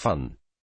fun.